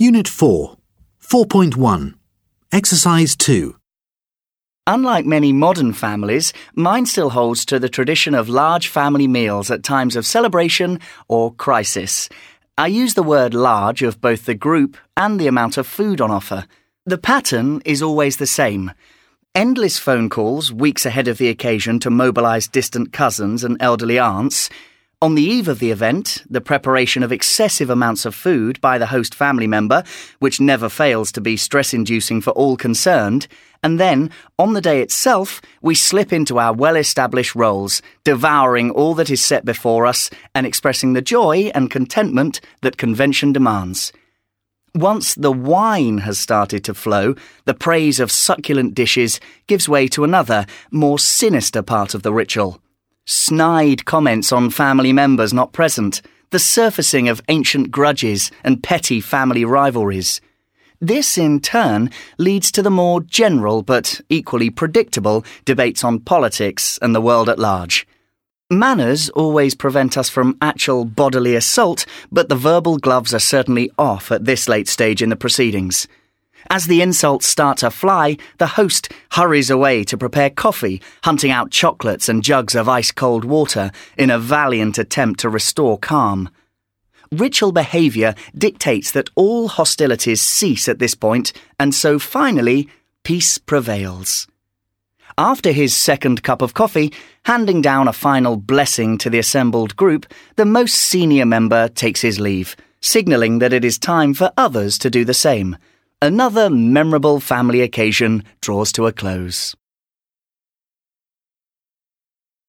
Unit 4, 4.1, Exercise 2. Unlike many modern families, mine still holds to the tradition of large family meals at times of celebration or crisis. I use the word large of both the group and the amount of food on offer. The pattern is always the same. Endless phone calls weeks ahead of the occasion to mobilise distant cousins and elderly aunts. On the eve of the event, the preparation of excessive amounts of food by the host family member, which never fails to be stress inducing for all concerned. And then, on the day itself, we slip into our well established roles, devouring all that is set before us and expressing the joy and contentment that convention demands. Once the wine has started to flow, the praise of succulent dishes gives way to another, more sinister part of the ritual. Snide comments on family members not present, the surfacing of ancient grudges and petty family rivalries. This, in turn, leads to the more general but equally predictable debates on politics and the world at large. Manners always prevent us from actual bodily assault, but the verbal gloves are certainly off at this late stage in the proceedings. As the insults start to fly, the host hurries away to prepare coffee, hunting out chocolates and jugs of ice cold water in a valiant attempt to restore calm. Ritual behaviour dictates that all hostilities cease at this point, and so finally, peace prevails. After his second cup of coffee, handing down a final blessing to the assembled group, the most senior member takes his leave, signalling that it is time for others to do the same. Another memorable family occasion draws to a close.